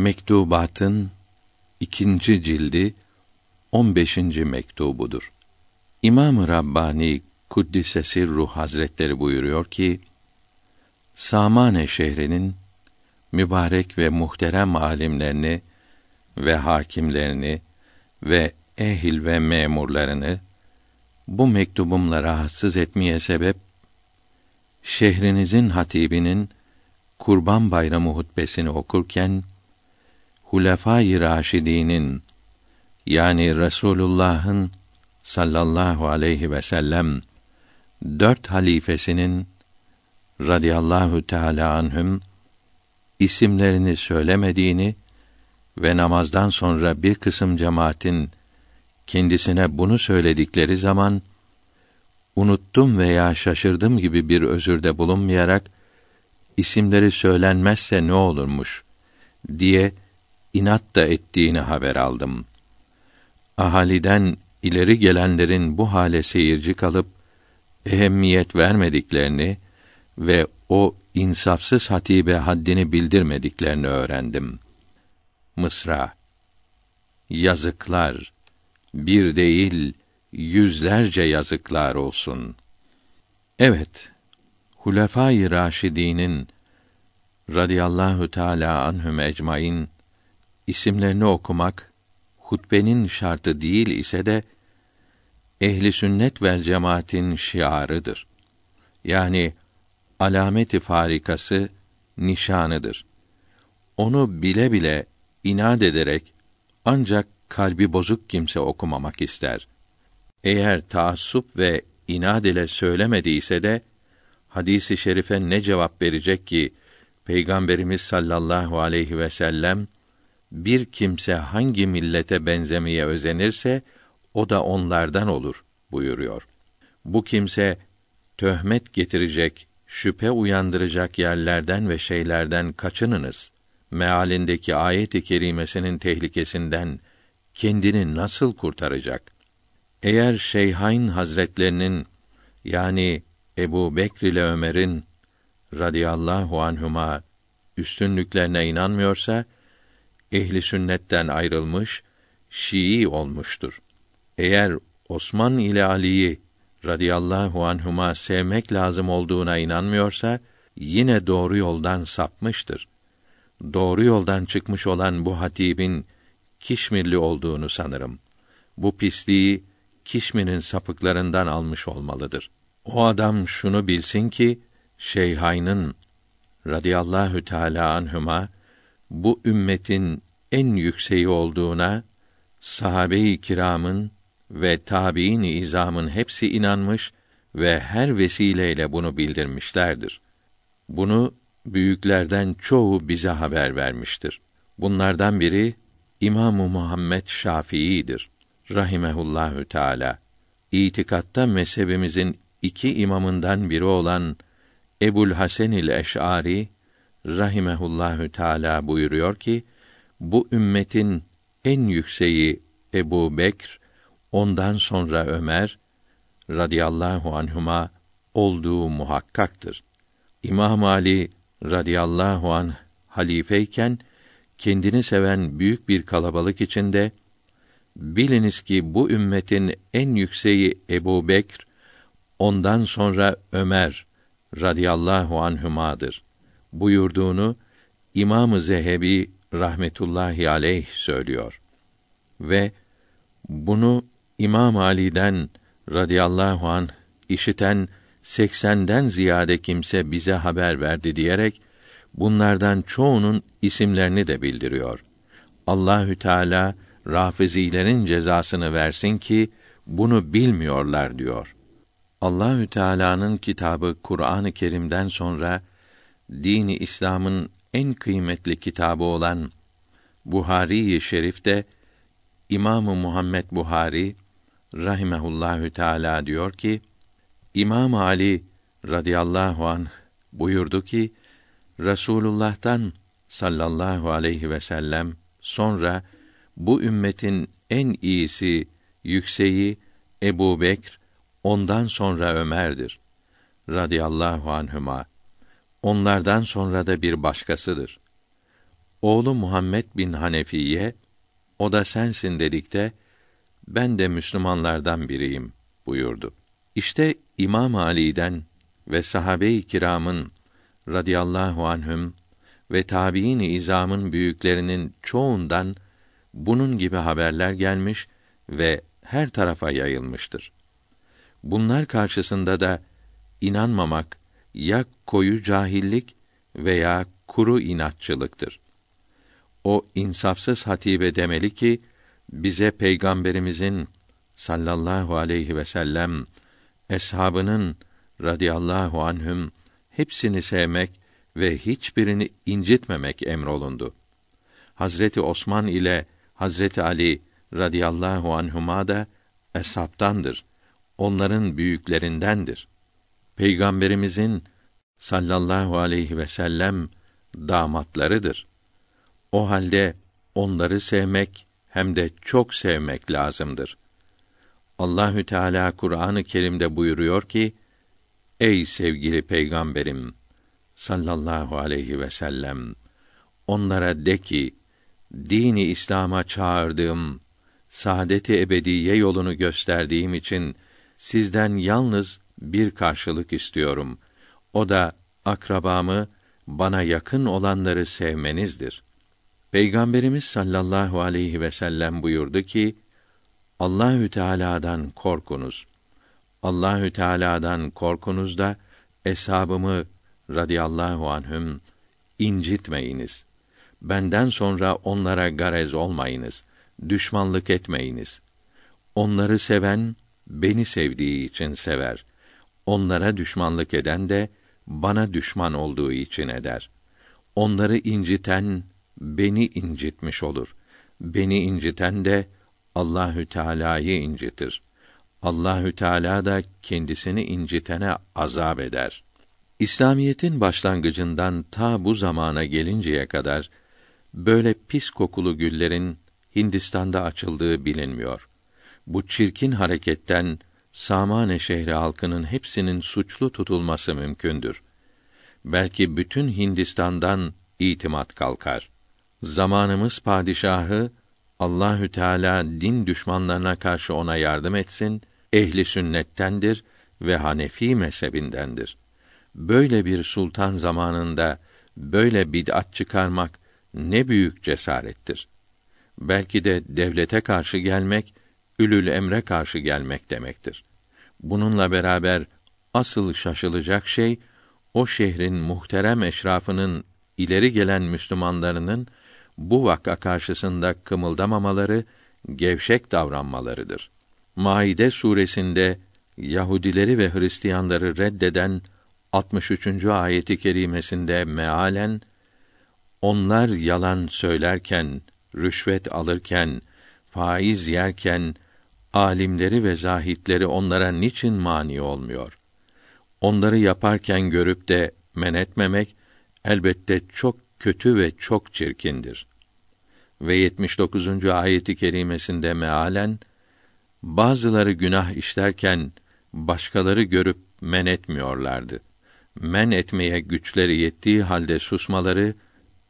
Mektubatın ikinci cildi 15. mektubudur. İmam-ı Rabbani Kuddise Ruh Hazretleri buyuruyor ki: Samane şehrinin mübarek ve muhterem alimlerini ve hakimlerini ve ehil ve memurlarını bu mektubumla rahatsız etmeye sebep şehrinizin hatibinin Kurban Bayramı hutbesini okurken Hulefâ-i Raşidî'nin yani Resulullah'ın sallallahu aleyhi ve sellem dört halifesinin radıyallahu teala anhüm isimlerini söylemediğini ve namazdan sonra bir kısım cemaatin kendisine bunu söyledikleri zaman unuttum veya şaşırdım gibi bir özürde bulunmayarak isimleri söylenmezse ne olurmuş diye inat da ettiğini haber aldım. Ahaliden ileri gelenlerin bu hale seyirci kalıp ehemmiyet vermediklerini ve o insafsız hatibe haddini bildirmediklerini öğrendim. Mısra Yazıklar bir değil yüzlerce yazıklar olsun. Evet, Hulefâ-i Raşidî'nin radıyallahu teâlâ anhum ecmaîn isimlerini okumak hutbenin şartı değil ise de ehli sünnet ve cemaatin şiarıdır. Yani alameti farikası nişanıdır. Onu bile bile inat ederek ancak kalbi bozuk kimse okumamak ister. Eğer taassup ve inad ile söylemediyse de hadisi şerife ne cevap verecek ki Peygamberimiz sallallahu aleyhi ve sellem bir kimse hangi millete benzemeye özenirse o da onlardan olur buyuruyor. Bu kimse töhmet getirecek, şüphe uyandıracak yerlerden ve şeylerden kaçınınız. Mealindeki ayet-i kerimesinin tehlikesinden kendini nasıl kurtaracak? Eğer Şeyhain Hazretlerinin yani Ebu Bekr ile Ömer'in radıyallahu anhuma üstünlüklerine inanmıyorsa ehli sünnetten ayrılmış, Şii olmuştur. Eğer Osman ile Ali'yi radıyallahu anhuma sevmek lazım olduğuna inanmıyorsa yine doğru yoldan sapmıştır. Doğru yoldan çıkmış olan bu hatibin Kişmirli olduğunu sanırım. Bu pisliği Kişmir'in sapıklarından almış olmalıdır. O adam şunu bilsin ki Şeyhayn'ın radıyallahu teala anhuma bu ümmetin en yükseği olduğuna sahabe-i kiramın ve tabiin izamın hepsi inanmış ve her vesileyle bunu bildirmişlerdir. Bunu büyüklerden çoğu bize haber vermiştir. Bunlardan biri İmamı Muhammed Şafii'dir rahimehullahü teala. İtikatta mezhebimizin iki imamından biri olan Ebul Hasenil Eş'ari rahimehullahü teala buyuruyor ki bu ümmetin en yükseği Ebu Bekr, ondan sonra Ömer radıyallahu anhuma olduğu muhakkaktır. İmam Ali radıyallahu an halifeyken kendini seven büyük bir kalabalık içinde biliniz ki bu ümmetin en yükseği Ebu Bekr, ondan sonra Ömer radıyallahu anhümadır. Buyurduğunu İmam-ı Zehebi rahmetullahi aleyh söylüyor. Ve bunu İmam Ali'den radıyallahu an işiten seksenden ziyade kimse bize haber verdi diyerek bunlardan çoğunun isimlerini de bildiriyor. Allahü Teala Rafizilerin cezasını versin ki bunu bilmiyorlar diyor. Allahü Teala'nın kitabı Kur'an-ı Kerim'den sonra dini İslam'ın en kıymetli kitabı olan Buhari-i Şerif'te İmamı Muhammed Buhari rahimehullahü teala diyor ki İmam Ali radıyallahu an buyurdu ki Resulullah'tan sallallahu aleyhi ve sellem sonra bu ümmetin en iyisi, yükseği Ebu Bekr, ondan sonra Ömer'dir. Radiyallahu anhüma. Onlardan sonra da bir başkasıdır. oğlu Muhammed bin Hanefiye o da sensin dedikte ben de Müslümanlardan biriyim buyurdu. İşte İmam Ali'den ve sahabe-i kiramın radıyallahu anhüm ve tabiin izamın büyüklerinin çoğundan bunun gibi haberler gelmiş ve her tarafa yayılmıştır. Bunlar karşısında da inanmamak ya koyu cahillik veya kuru inatçılıktır. O insafsız hatibe demeli ki bize peygamberimizin sallallahu aleyhi ve sellem eshabının radıyallahu anhüm hepsini sevmek ve hiçbirini incitmemek emrolundu. Hazreti Osman ile Hazreti Ali radıyallahu anhuma da eshabtandır. Onların büyüklerindendir. Peygamberimizin sallallahu aleyhi ve sellem damatlarıdır. O halde onları sevmek hem de çok sevmek lazımdır. Allahü Teala Kur'an-ı Kerim'de buyuruyor ki: Ey sevgili peygamberim sallallahu aleyhi ve sellem onlara de ki dini İslam'a çağırdığım saadeti ebediye yolunu gösterdiğim için sizden yalnız bir karşılık istiyorum. O da akrabamı, bana yakın olanları sevmenizdir. Peygamberimiz sallallahu aleyhi ve sellem buyurdu ki: Allahü Teala'dan korkunuz. Allahü Teala'dan korkunuz da eshabımı radıyallahu anhüm incitmeyiniz. Benden sonra onlara garez olmayınız. Düşmanlık etmeyiniz. Onları seven beni sevdiği için sever. Onlara düşmanlık eden de bana düşman olduğu için eder. Onları inciten beni incitmiş olur. Beni inciten de Allahü Teala'yı incitir. Allahü Teala da kendisini incitene azap eder. İslamiyetin başlangıcından ta bu zamana gelinceye kadar böyle pis kokulu güllerin Hindistan'da açıldığı bilinmiyor. Bu çirkin hareketten Samane şehri halkının hepsinin suçlu tutulması mümkündür. Belki bütün Hindistan'dan itimat kalkar. Zamanımız padişahı Allahü Teala din düşmanlarına karşı ona yardım etsin, ehli sünnettendir ve Hanefi mezhebindendir. Böyle bir sultan zamanında böyle bid'at çıkarmak ne büyük cesarettir. Belki de devlete karşı gelmek ülül emre karşı gelmek demektir. Bununla beraber asıl şaşılacak şey o şehrin muhterem eşrafının ileri gelen Müslümanlarının bu vaka karşısında kımıldamamaları, gevşek davranmalarıdır. Maide suresinde Yahudileri ve Hristiyanları reddeden 63. ayeti kerimesinde mealen onlar yalan söylerken, rüşvet alırken, faiz yerken alimleri ve zahitleri onlara niçin mani olmuyor? Onları yaparken görüp de men etmemek elbette çok kötü ve çok çirkindir. Ve 79. ayeti kerimesinde mealen bazıları günah işlerken başkaları görüp men etmiyorlardı. Men etmeye güçleri yettiği halde susmaları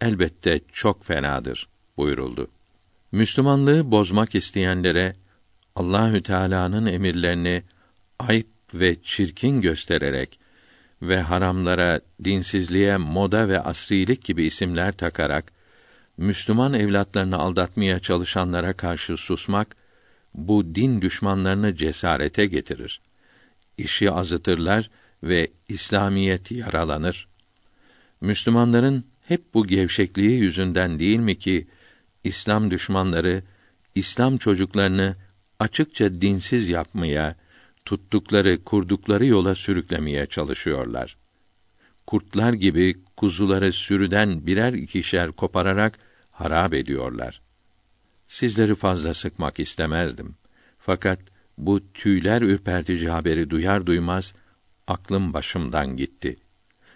elbette çok fenadır buyuruldu. Müslümanlığı bozmak isteyenlere Allahü Teala'nın emirlerini ayıp ve çirkin göstererek ve haramlara, dinsizliğe, moda ve asrilik gibi isimler takarak Müslüman evlatlarını aldatmaya çalışanlara karşı susmak bu din düşmanlarını cesarete getirir. İşi azıtırlar ve İslamiyet yaralanır. Müslümanların hep bu gevşekliği yüzünden değil mi ki İslam düşmanları İslam çocuklarını açıkça dinsiz yapmaya, tuttukları, kurdukları yola sürüklemeye çalışıyorlar. Kurtlar gibi kuzuları sürüden birer ikişer kopararak harap ediyorlar. Sizleri fazla sıkmak istemezdim. Fakat bu tüyler ürpertici haberi duyar duymaz aklım başımdan gitti.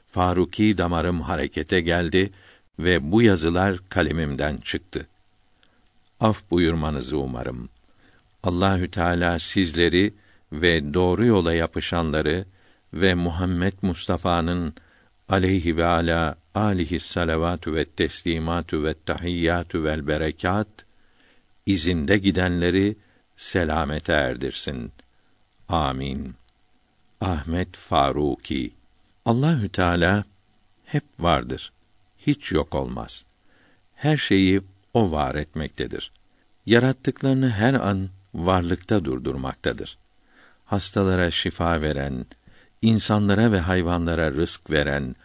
Faruki damarım harekete geldi ve bu yazılar kalemimden çıktı. Af buyurmanızı umarım. Allahü Teala sizleri ve doğru yola yapışanları ve Muhammed Mustafa'nın aleyhi ve ala alihi salavatü ve teslimatü ve tahiyyatü vel berekat izinde gidenleri selamete erdirsin. Amin. Ahmet Faruki Allahü Teala hep vardır. Hiç yok olmaz. Her şeyi o var etmektedir. Yarattıklarını her an varlıkta durdurmaktadır. Hastalara şifa veren, insanlara ve hayvanlara rızk veren,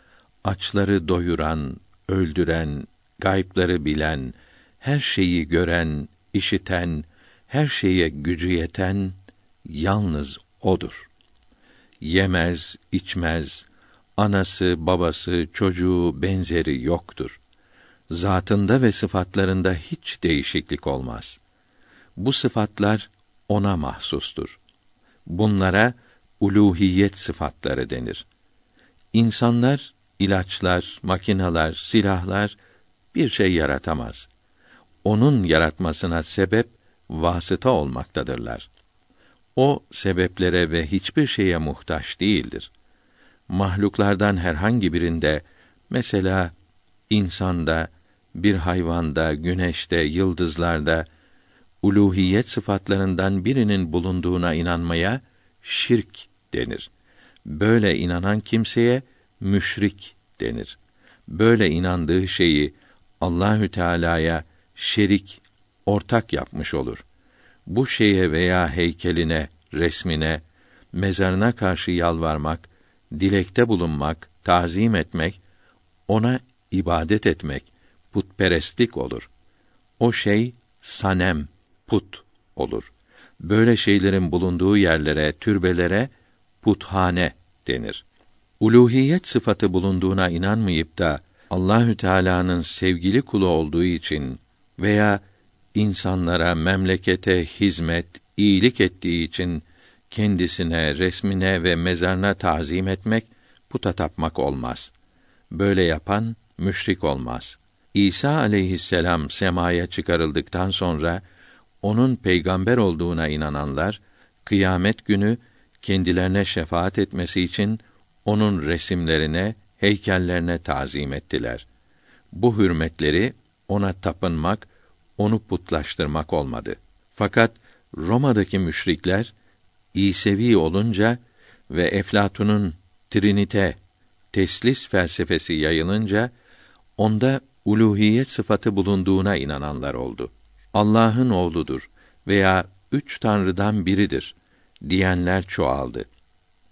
açları doyuran, öldüren, gaypları bilen, her şeyi gören, işiten, her şeye gücü yeten yalnız odur. Yemez, içmez, anası, babası, çocuğu, benzeri yoktur. Zatında ve sıfatlarında hiç değişiklik olmaz. Bu sıfatlar ona mahsustur. Bunlara uluhiyet sıfatları denir. İnsanlar, ilaçlar, makinalar, silahlar bir şey yaratamaz. Onun yaratmasına sebep vasıta olmaktadırlar. O sebeplere ve hiçbir şeye muhtaç değildir. Mahluklardan herhangi birinde mesela insanda, bir hayvanda, güneşte, yıldızlarda uluhiyet sıfatlarından birinin bulunduğuna inanmaya şirk denir. Böyle inanan kimseye müşrik denir. Böyle inandığı şeyi Allahü Teala'ya şerik, ortak yapmış olur. Bu şeye veya heykeline, resmine, mezarına karşı yalvarmak, dilekte bulunmak, tazim etmek, ona ibadet etmek, putperestlik olur. O şey sanem, put olur. Böyle şeylerin bulunduğu yerlere, türbelere puthane denir. Uluhiyet sıfatı bulunduğuna inanmayıp da Allahü Teala'nın sevgili kulu olduğu için veya insanlara, memlekete hizmet, iyilik ettiği için kendisine, resmine ve mezarına tazim etmek puta tapmak olmaz. Böyle yapan müşrik olmaz. İsa aleyhisselam semaya çıkarıldıktan sonra onun peygamber olduğuna inananlar kıyamet günü kendilerine şefaat etmesi için onun resimlerine, heykellerine tazim ettiler. Bu hürmetleri ona tapınmak, onu putlaştırmak olmadı. Fakat Roma'daki müşrikler İsevi olunca ve Eflatun'un Trinite, teslis felsefesi yayılınca onda uluhiyet sıfatı bulunduğuna inananlar oldu. Allah'ın oğludur veya üç tanrıdan biridir diyenler çoğaldı.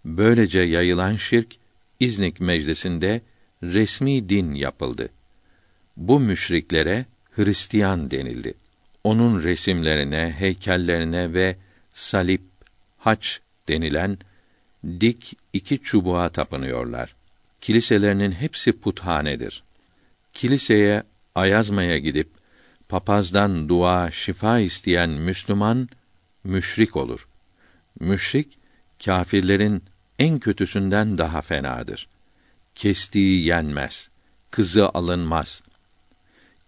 Böylece yayılan şirk İznik meclisinde resmi din yapıldı. Bu müşriklere Hristiyan denildi. Onun resimlerine, heykellerine ve salip, haç denilen dik iki çubuğa tapınıyorlar. Kiliselerinin hepsi puthanedir. Kiliseye ayazmaya gidip papazdan dua, şifa isteyen Müslüman müşrik olur. Müşrik kâfirlerin en kötüsünden daha fenadır. Kestiği yenmez, kızı alınmaz.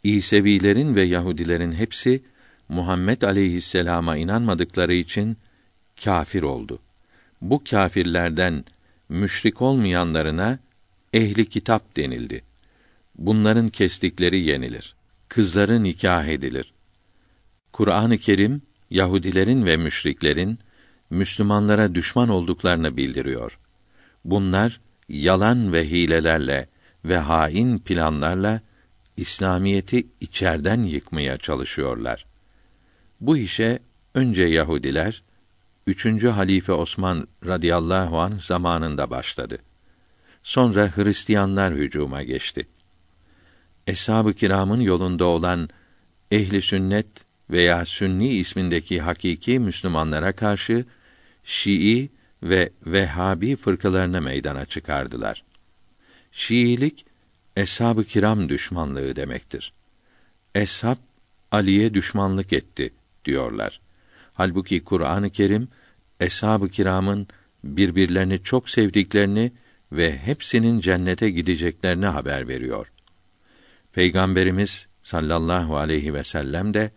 İsevilerin ve Yahudilerin hepsi Muhammed aleyhisselama inanmadıkları için kâfir oldu. Bu kâfirlerden müşrik olmayanlarına ehli kitap denildi. Bunların kestikleri yenilir. Kızları nikah edilir. Kur'an-ı Kerim Yahudilerin ve müşriklerin Müslümanlara düşman olduklarını bildiriyor. Bunlar yalan ve hilelerle ve hain planlarla İslamiyeti içerden yıkmaya çalışıyorlar. Bu işe önce Yahudiler, üçüncü halife Osman radıyallahu an zamanında başladı. Sonra Hristiyanlar hücuma geçti. Eshab-ı kiramın yolunda olan ehli sünnet veya sünni ismindeki hakiki Müslümanlara karşı Şii ve Vehhabi fırkalarını meydana çıkardılar. Şiilik eshab-ı kiram düşmanlığı demektir. Eshab Ali'ye düşmanlık etti diyorlar. Halbuki Kur'an-ı Kerim eshab-ı kiramın birbirlerini çok sevdiklerini ve hepsinin cennete gideceklerini haber veriyor. Peygamberimiz sallallahu aleyhi ve sellem de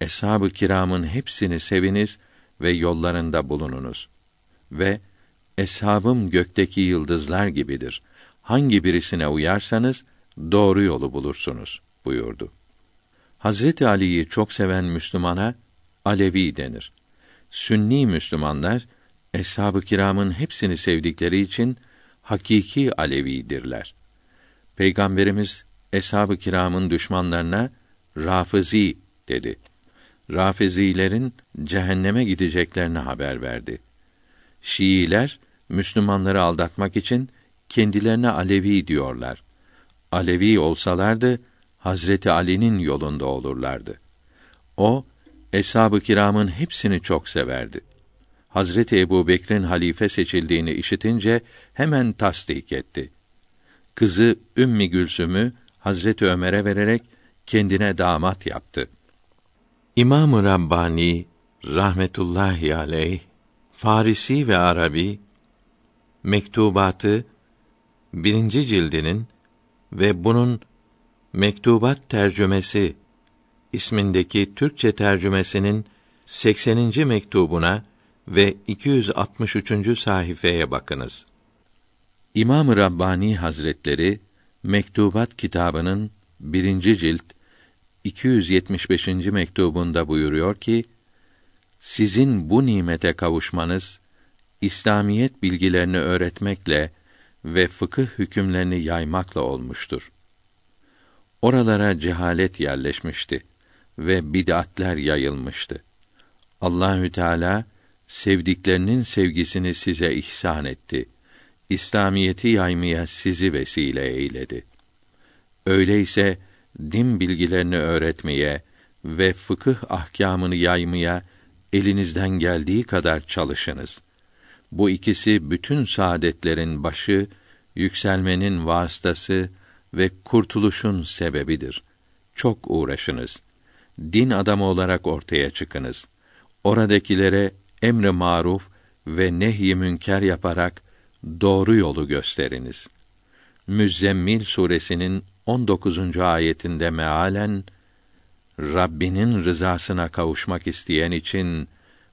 eshab-ı kiramın hepsini seviniz ve yollarında bulununuz ve eshabım gökteki yıldızlar gibidir. hangi birisine uyarsanız doğru yolu bulursunuz buyurdu. Hazreti Ali'yi çok seven Müslümana Alevi denir. Sünni Müslümanlar eshab-ı kiramın hepsini sevdikleri için hakiki Alevidirler. Peygamberimiz eshab-ı kiramın düşmanlarına Rafizi dedi. Rafizilerin cehenneme gideceklerini haber verdi. Şiiler Müslümanları aldatmak için kendilerine Alevi diyorlar. Alevi olsalardı Hazreti Ali'nin yolunda olurlardı. O eshab-ı kiramın hepsini çok severdi. Hazreti Ebu Bekir'in halife seçildiğini işitince hemen tasdik etti. Kızı Ümmi Gülsüm'ü Hazreti Ömer'e vererek kendine damat yaptı. İmam-ı Rabbani rahmetullahi aleyh Farisi ve Arabi mektubatı birinci cildinin ve bunun mektubat tercümesi ismindeki Türkçe tercümesinin 80. mektubuna ve 263. sayfaya bakınız. İmam-ı Rabbani Hazretleri Mektubat kitabının birinci cilt 275. mektubunda buyuruyor ki: Sizin bu nimete kavuşmanız İslamiyet bilgilerini öğretmekle ve fıkıh hükümlerini yaymakla olmuştur. Oralara cehalet yerleşmişti ve bid'atler yayılmıştı. Allahü Teala sevdiklerinin sevgisini size ihsan etti. İslamiyeti yaymaya sizi vesile eyledi. Öyleyse din bilgilerini öğretmeye ve fıkıh ahkamını yaymaya elinizden geldiği kadar çalışınız. Bu ikisi bütün saadetlerin başı, yükselmenin vasıtası ve kurtuluşun sebebidir. Çok uğraşınız. Din adamı olarak ortaya çıkınız. Oradakilere emre maruf ve nehy münker yaparak doğru yolu gösteriniz. Müzzemmil suresinin 19. ayetinde mealen Rabbinin rızasına kavuşmak isteyen için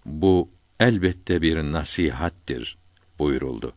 bu elbette bir nasihattir buyuruldu.